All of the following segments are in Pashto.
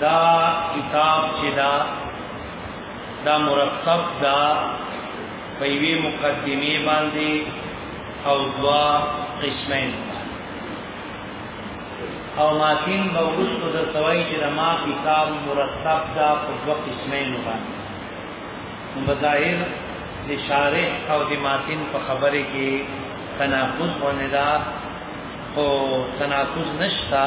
دا کتاب چې دا دا مرتب دا په یوې مقدمه باندې او دوا قسمه او ماتین به وروسته د سوای چې د ما کتاب مرتب دا په دوا قسمه نه باندې مظاهر د شارح او د ماتین په خبره کې تناقض ونه دا او تناقض نشتا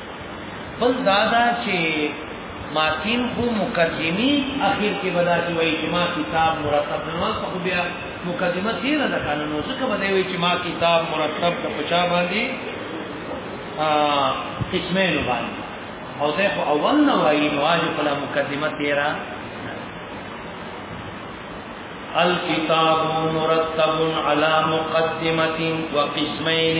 بل دادا چې ماتین خو مقدمی اخر کې بدا چې وایي چې ما کتاب مرتب نه واسه خو بیا مقدمه تیره ده کنه نو ځکه بدا وایي چې ما کتاب مرتب د پچا باندې ا قسمین باندې او زه خو اول نه وایي نو اج په مقدمه تیره الكتاب مرتب على مقدمه وقسمين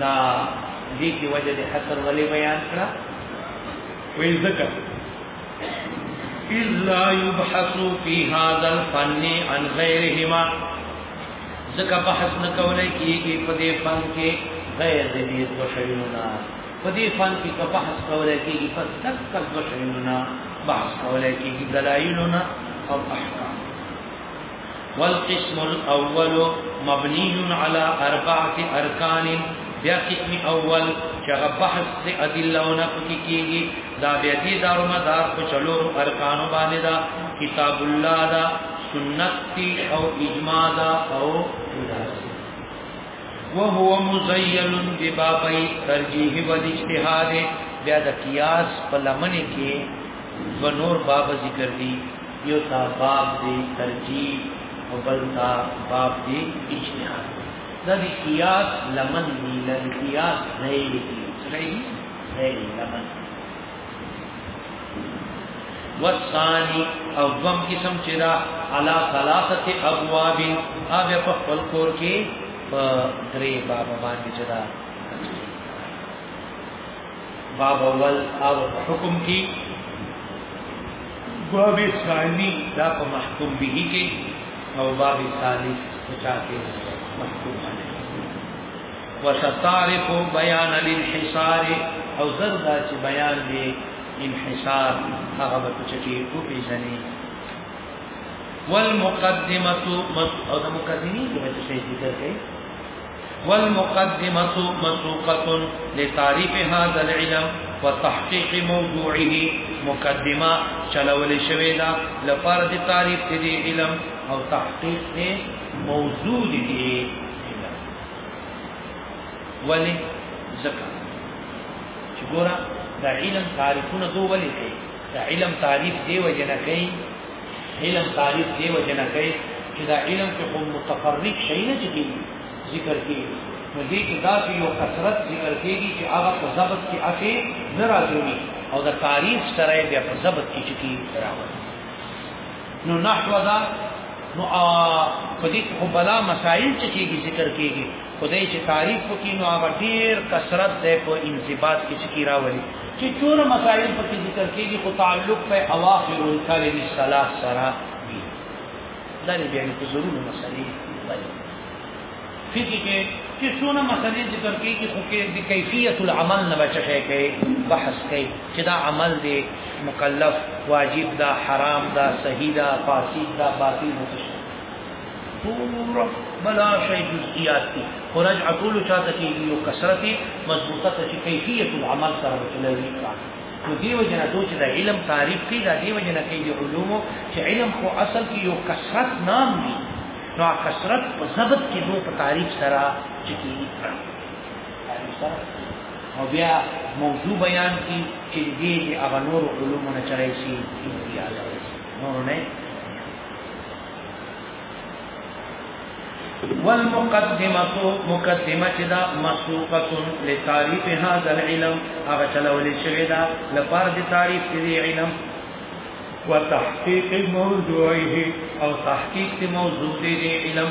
دا دې کې وجه د حصر ولې بیان کړه وی ذکر اذ لا يبحث في هذا الفن عن غيرهما ځکه بحث نه کولای کیږي په دې فن کې غیر د دې دوه شیونو نه په دې فن کې که بحث کولای کیږي په تکل دوه شیونو نه بحث کولای کیږي دلایلونه او احکام والقسم الاول مبني على اربعه اركان بیا قسم اول چې هغه بحث د ادلهونه پکې کیږي دا بیا دې دارو مدار په چلور ارکانو باندې دا کتاب الله دا سنت دی او اجماع دا او وهو مزين ببابي ترجیح و اجتهاد بیا د قیاس په لمنه کې و نور باب ذکر دی یو تا باب دی ترجیح او بل تا باب دی اجتهاد دا دی قیاس لمن دی دا دی قیاس غیر دی صحیح غیر لمن والثانی او دوم قسم چې دا علا ثلاثه ابواب هغه په خپل کور کې په درې باب باندې چې دا باب اول او حکم کی باب ثانی دا په محکوم به کې او باب ثالث پچا کې محکوم باندې وستعرف بیان الانحصار او زردا چې بیان دی انحصار هغه به چټي کو پیژني والمقدمه او د مقدمي د څه ذکر کوي والمقدمه مسوقه لتعريف هذا العلم وتحقيق موضوعه مقدمه چلول شوی دا لپاره د تعریف دې علم او تحقیق دې موضوع دې علم ولی زکه چې ګوره دا علم تعریفونه دوه ولی کوي دا علم تعریف دی وجنه کوي علم تعریف دی و جنا کوي چې دا علم کې کوم متفرق شي نه چې ذکر کیږي نو دې کې دا چې یو کثرت ذکر کیږي چې هغه په ضبط کې اخی نه راځي او دا تعریف سره بیا په ضبط کې چې کیږي راوړي نو نحو دا نو په دې کې بلا مسائل چې کیږي ذکر کیږي خدای چې تعریف وکړي نو هغه ډیر کثرت دی په انضباط کې چې کی راولي چې ټول مسائل په کې ذکر کېږي خو تعلق په اواخر الکلم الصلاه سره وي دا لري بیان کې ضروري مسائل دی فقہ کې چې څونه مسائل ذکر کېږي خو کې د کیفیت العمل نه بچ شي کوي بحث کوي چې دا عمل دی مکلف واجب دا حرام دا صحیح دا فاسد دا باطل متشابه پورا بلا شی جزئیات دي خرج عقول چاته کې یو کثرت مضبوطه ته چې کیفیت العمل سره وتلوي نو دیو جنا دوی چې د علم تعریف کوي دا دیو جنا کوي د علوم چې علم خو اصل کې یو کثرت نام دی نو کثرت په ضبط کې دوی په تعریف سره چې کی او بیا موضوع بیان کی چې دې هغه نور علوم نه چرایسي امتیاز نور نه والمقدمه مقدمه چې دا مسوقه لتعریف هذا العلم هغه چلولې شوې ده لپاره د تعریف دې علم وتحقیق موضوعه او تحقیق موضوع دې علم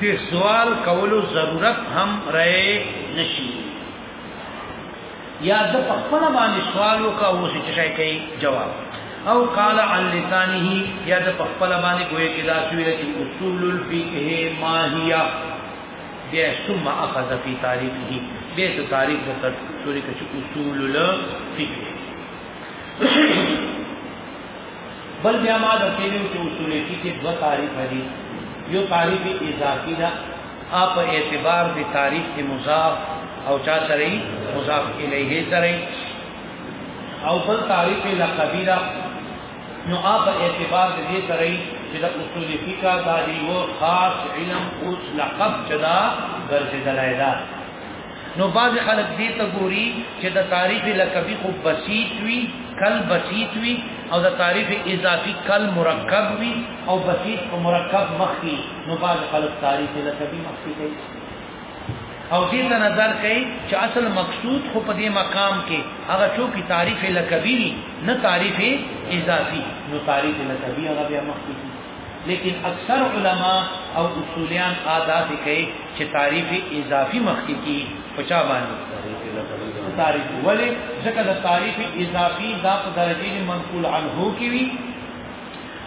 د سوال کولو ضرورت هم رہے نشي یا د خپل باندې سوال وکاو چې شي کوي جواب او قال عن لسانه یا د خپل باندې کوی کې دا شوی چې اصول الفقه ما هي بیا ثم اخذ في تاریخه به ته تاریخ د تشریح کې اصول الفقه بل بیا ما د پیلو چې اصول کې دوه تعریف دي یو تعریف اضافي ده اپ اعتبار د تعریف کې مضاف او چا سره مضاف الیه سره او بل تعریف لقبی ده نو اپ اعتبار د دې سره چې د اصول فقہ دا دی و خاص علم اوس لقب چدا ګرځیدلای ده نو بعضې خلک دې ته ګوري چې د تعریف لقبي خو بسیط وي کل بسیط وي او د تعریف اضافي کل مرکب وي او بسیط په مرکب مخکي نو بعضې خلک تعریف لقبي مخکي کوي او دې ته نظر کوي چې اصل مقصود خو په دې مقام کې هغه څو کی تعریف لکبی نه تعریف اضافي نو تعریف لکبی هغه بیا مخکې لیکن اکثر علما او اصولیان آدا دی کئی چه تعریف اضافی مخی کی پچا بانی تعریف ولی ذکر دا تعریف اضافی دا پا درجی دی منقول عنہو کی وی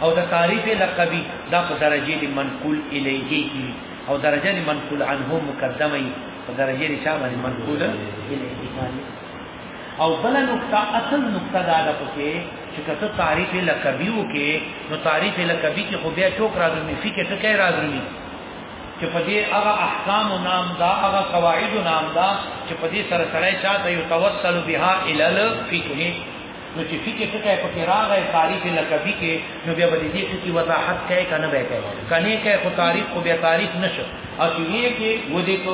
او دا تعریف لقبی دا پا درجی دی منقول الیہی کی او درجی دی منقول عنہو مقدمی پا درجی دی چا بانی منقول الیہی او بل نقطه اصل نقطه دا ده پکې چې کته تعریف لقبی وکې نو تعریف لقبی کې خو بیا چوک راځي فکر ته کې راځي چې په دې هغه احکام او نام دا هغه قواعد او نام دا چې په دې سره سره چاته یو توسل بها الال فکر نو چې فکر څه کوي پکې راغی تعریف لقبی کې نو بیا به دې څه کی وضاحت کوي کنه به کوي کنه کې خو تعریف خو بیا تعریف نشو او چې یې کې و دې کو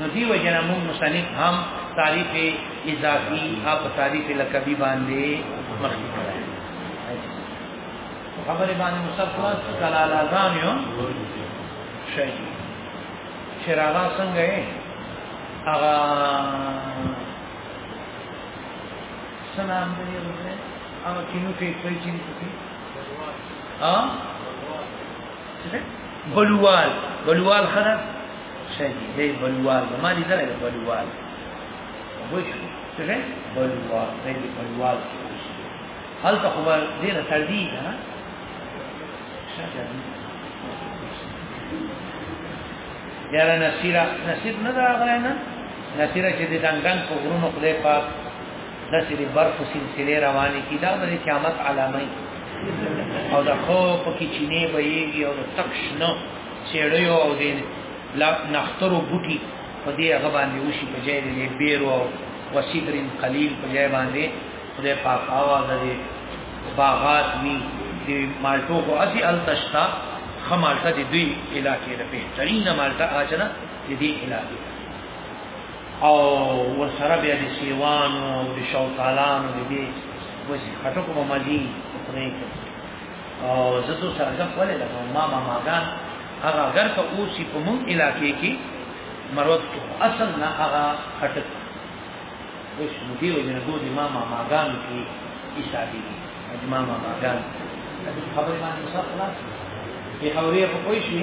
نو دی وجنا مون مصنف هم تعریف اضافی اپ تعریف لقبی باندې مخکې کړی خبرې باندې مصطفی کلا لازم یو شي شراغا څنګه یې هغه سلام دې ورته هغه کینو کې کوي چې ها بلوال بلوال خره شهید دی بلوال زما دي سره بلوال وښو څه بلوال دی بلوال هل ته خو ډیره سردی ده نه یاره نصیره نصیر نه دا غره نه نصیره چې د دنګن په غرونو خدای پاک د سری برف سلسله روانه کی دا د قیامت علامه او د خو په کې چینه بهيږي او د تک شنو چېړیو او د نخترو بوټي په دې هغه باندې وشي په ځای دې بیرو او وسیدرین قلیل په ځای باندې خدای پاک هوا د دې باغات وی د مالټو کو اسی التشتا خمالټه د دوی علاقې ده بهترین مالټه اچنه د دې علاقې او ورسره بیا د سیوان او د شوتالان د دې وځي خټو کومه مزي خدای کې او زسو سرګپ ولې د ما ما ماګان هغه اگر که اوسې په مون علاقې کې مروت کو اصل نه هغه خټک اوس مدیر وجنه دوه ما ما ماګان کې ایسادي اجماع ما ماګان خبرې باندې څه خلاص په خبرې په کوئی شي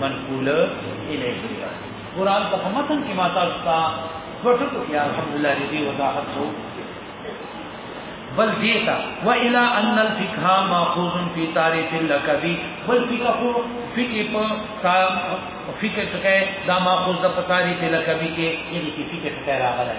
منقول الیه ده قران په متن کې ما تاسو ته ورته یا الحمدلله دې وضاحت شو بل دیتا و الى ان الفقه ماخوذ فی تعریف اللقبی بل فقه کو فقه په تا فقه څخه دا ماخوذ د تعریف اللقبی کې یعنی فقه څخه راغلی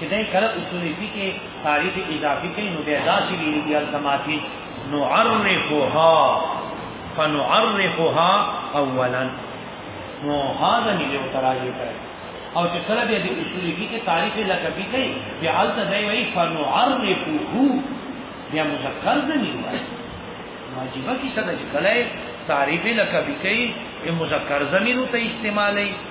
چې دای کله اصول فقه تعریف اضافي کوي نو بیا داسې ویلي دي الزماتي نعرفها فنعرفها اولا نو هاذا نه یو تراجه کوي او چې کله به د اصول فقه تعریف لکه به کوي بیا الته دی وایي فنعرفه بیا مذکر نه وایي واجبہ کی صدا چې کله تعریف لکه به کوي مذکر زمینو ته استعمالي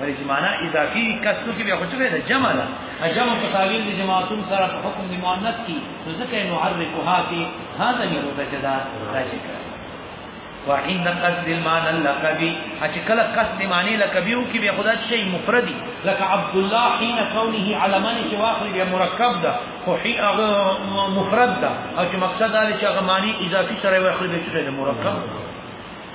ولې چې معنا اضافي کسو کې بیا خو څه ده جمع ده جمع په تعویل د جماعتون سره په حکم د مؤنث کې نو ځکه نو حرفها کې هاذا یو ته چې دا راځي وعند قصد المعنى اللقبي چې کله قصد معنی لقبي او کې بیا خدا شي مفردي لك عبد الله حين كونه على من چې واخر بیا مرکب ده خو هي هغه مفرد ده او چې مقصد دا چې هغه معنی اضافي سره واخر به چې مرکب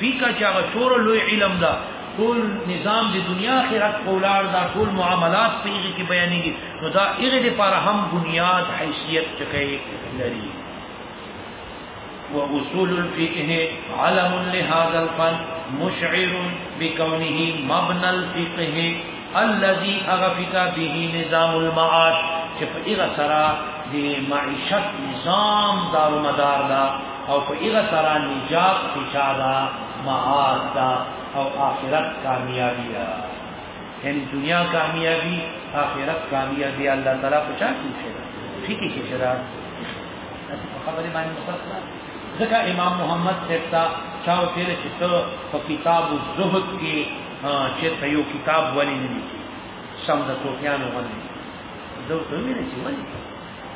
فقه چې هغه څوره لوی علم ده ټول نظام د دنیا آخرت کولار دا ټول معاملات په یوه کې بیانېږي نو دا هغه لپاره هم بنیاد حیثیت چکه لري وأصول الفقه علم لهذا الفن مشعر بكونه مبنى الفقه الذي اغفتا به نظام المعاش چې په هغه سره د معیشت نظام دار و مدار دا او په هغه سره نجات پچا دا معاد دا او آخرت کامیابی دا یعنی دنیا کامیابی آخرت کامیابی الله تعالی په چا کې شه فکر کې شه دا خبرې باندې مستقبل ځکه امام محمد سیتا چاو تیر چې په کتاب الزهد کې ها چې ته یو کتاب ولې نه لیکي سم د توفیانو ولې زه ته مې نه چې ولې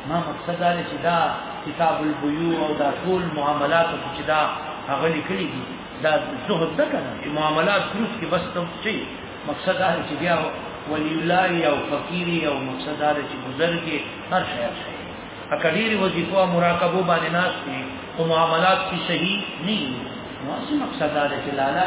ما مقصد دا چې دا کتاب البیوع او دا ټول معاملات چې دا هغه لیکلي دي دا زهد نه کنه چې معاملات کروس کې بس ته چې مقصد دا چې بیا ولی الله یو فقیر یو مقصد دا چې بزرګ هر شي هر شي اکډيري وظیفه مراقبه باندې ناس دي او معاملات کې صحیح نه نو اصل مقصد دا چې لالا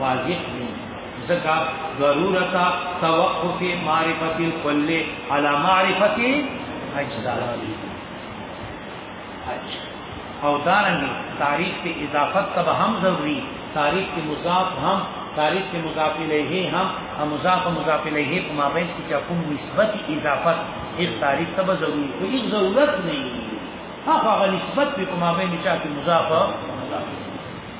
واضح دي ځکه ضرورت توقف معرفت الكل على معرفت اجزاء او دارنګ تاریخ ته اضافت تب هم ضروری تاریخ کې مضاف هم تاریخ کې مضاف الیه هم او مضاف مضاف الیه په مابین کې چې کوم نسبت اضافت هیڅ تاریخ تب ضروری خو هیڅ ضرورت نه هغه نسبت په مابین کې چې مضاف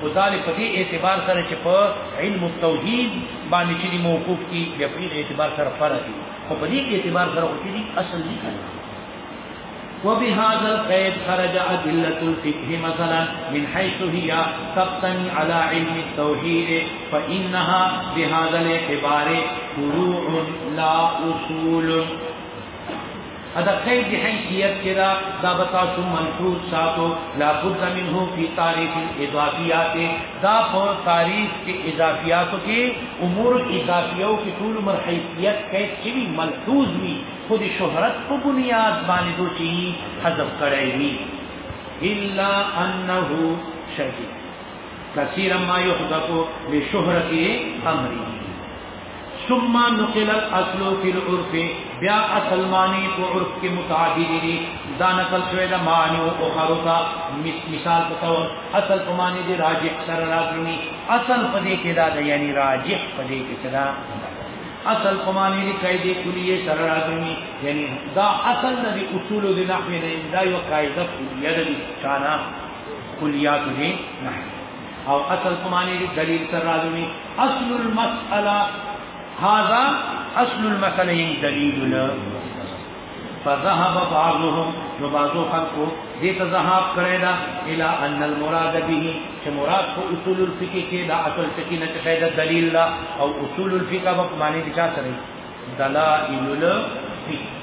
خو دا له پدې اعتبار سره چې په علم التوحید باندې چې موقوف کی بیا په اعتبار سره فرع دي خو په دې اعتبار سره خو دې اصل دي وبهذا القيد خرج أدلة الفقه مثلا من حيث هي تبتني على علم التوحيد فإنها بهذا الاعتبار فروع لا أصول د قید حیثیت کې دا دا به تاسو ملحوظ ساتو لا بد منه فی تعریف الاضافیات دا په تعریف کې اضافیاتو کې امور اضافیو کې ټول مر حیثیت کې چې ملحوظ وي خو د شهرت په بنیاد باندې دوی حذف کړی وي الا انه شدید کثیر ما یحذف لشهرت امری ثم نقل الاصل في العرف بیا اصل معنی په عرف کې متعدد دي دا نقل شوی دا معنی او اخرتا مثال په تور اصل په معنی دي راجح سره راځي اصل په دې کې دا یعنی راجح په دې کې څه دا اصل په معنی دي قاعده کلیه سره راځي یعنی دا اصل د اصول د نحو نه دا یو قاعده کلیه ده چې کانا کلیات دي نحو او اصل په معنی دی دلیل سره راځي اصل المسأله هذا اصل المسأله یعنی دلیل له فذهب بعضهم نو بعضو خلقو دې ته ذهاب کړی دا الى ان المراد به چې مراد په اصول الفقه کې دا اصل فقه نه چې دا دلیل لا او اصول الفقه په معنی دي چا سره دلائل الفقه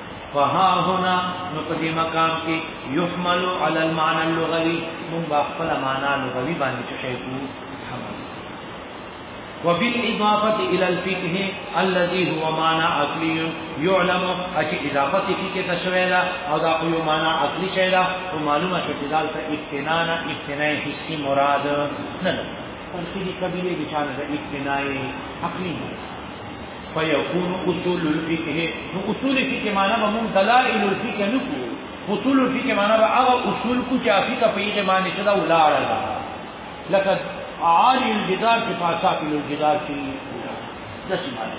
فها هنا نو په دې مقام کې يحمل على المعنى اللغوي موږ با خپل معنا لغوي باندې چې شي کو حمل وبالاضافه الى الفقه الذي هو معنى عقلي يعلم اجي اضافه فقه ته شوی دا او دا خو یو معنی عقلي شی دا او معلومه شو چې دالته اقتنان اقتناء حسي مراد نه نه پر دې کبیره کې چانه اقتناء عقلي فيكون اصول الفقه نو اصول الفقه معنا به مون دلائل الفقه نه کو اصول الفقه معنا به هغه اصول کو چې افقه په یې باندې چې دا ولاړ لکه عالی الجدار کې پاسا کې الجدار کې د سیمانه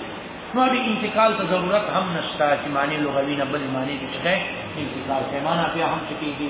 نو دې انتقال ته ضرورت هم نشته چې معنی لغوي نه بل معنی کې څه انتقال کې معنا په هم څه کېږي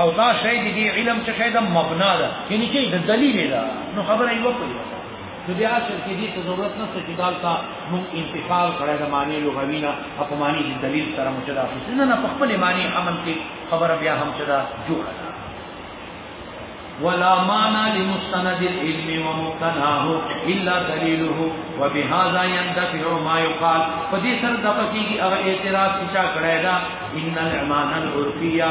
او دا شی د دې علم څه شی د مبنا ده یعنی چې د دلیل ده نو خبره یې وکړي نو بیا اصل کې دې ته ضرورت نشته چې دالتا موږ انتقال کړی د معنی لغوي نه په معنی د دلیل سره مو چدا خو نه په خپل معنی عمل کې خبره بیا هم چدا جوړه ده ولا معنى لمستند العلم ومقتناه الا دليله وبهذا يندفع ما يقال فدي سر دغه کیږي هغه اعتراض چې چا کړی دا ان العمان العرفيه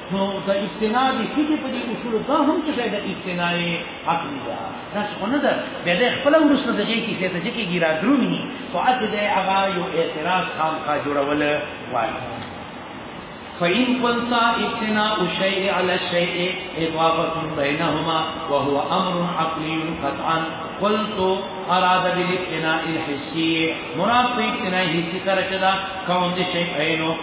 نو د اجتناع د فقه په دې اصول دا هم څه شی د اجتناع عقلي ده دا څه نه ده بیا د خپل ورسره دغه کې څه چې کې ګیرا درومي خو اته د هغه یو اعتراض خام کا جوړول وایي فإن قلت اجتناء الشيء على الشيء إضافة بينهما وهو أمر عقلي قطعا قلت اراد بالاجتناء الحسي مراد اجتناء حسي ترشدا كون شيء عينه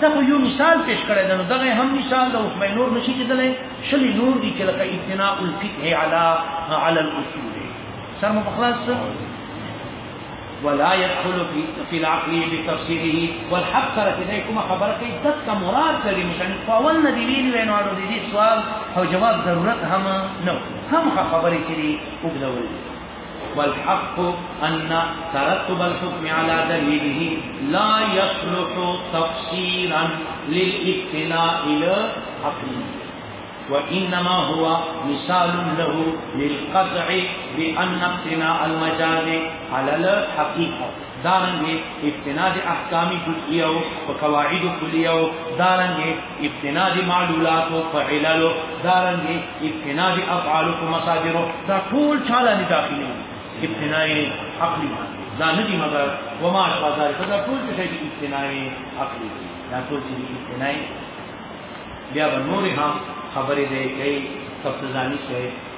دا خو یو مثال پیش کړی دی نو دغه هم مثال د اوس نور نشي کېدلی شلی نور دي چې لکه ابتناء الفقه على على الاصول سر مخلص ولا يدخل في في العقل بتفسيره والحق سره کې دای کومه خبره کوي دک مراد لري مشان فاول نه دی ویل وینو اړو دي سوال او جواب ضرورت هم نو هم خبرې کړي وګدول والحق أن ترتب الحكم على دليله لا يصلح تفسيرا للابتلاء إلى عقله وإنما هو مثال له للقطع بأن اقتناء المجاز على الحقيقة دارنګه استناد احکامی جزئیه او په قواعد کلیه او دارنګه استناد معلولات او په علل او دارنګه استناد افعال او مصادر دا ټول چاله نه داخلي استنای عقلی دا نه دي مګر وما شاء ذلك دا ټول څه دي استنای عقلی دا ټول څه دي استنای بیا به نور هم خبرې دی کوي تفصیلانی شي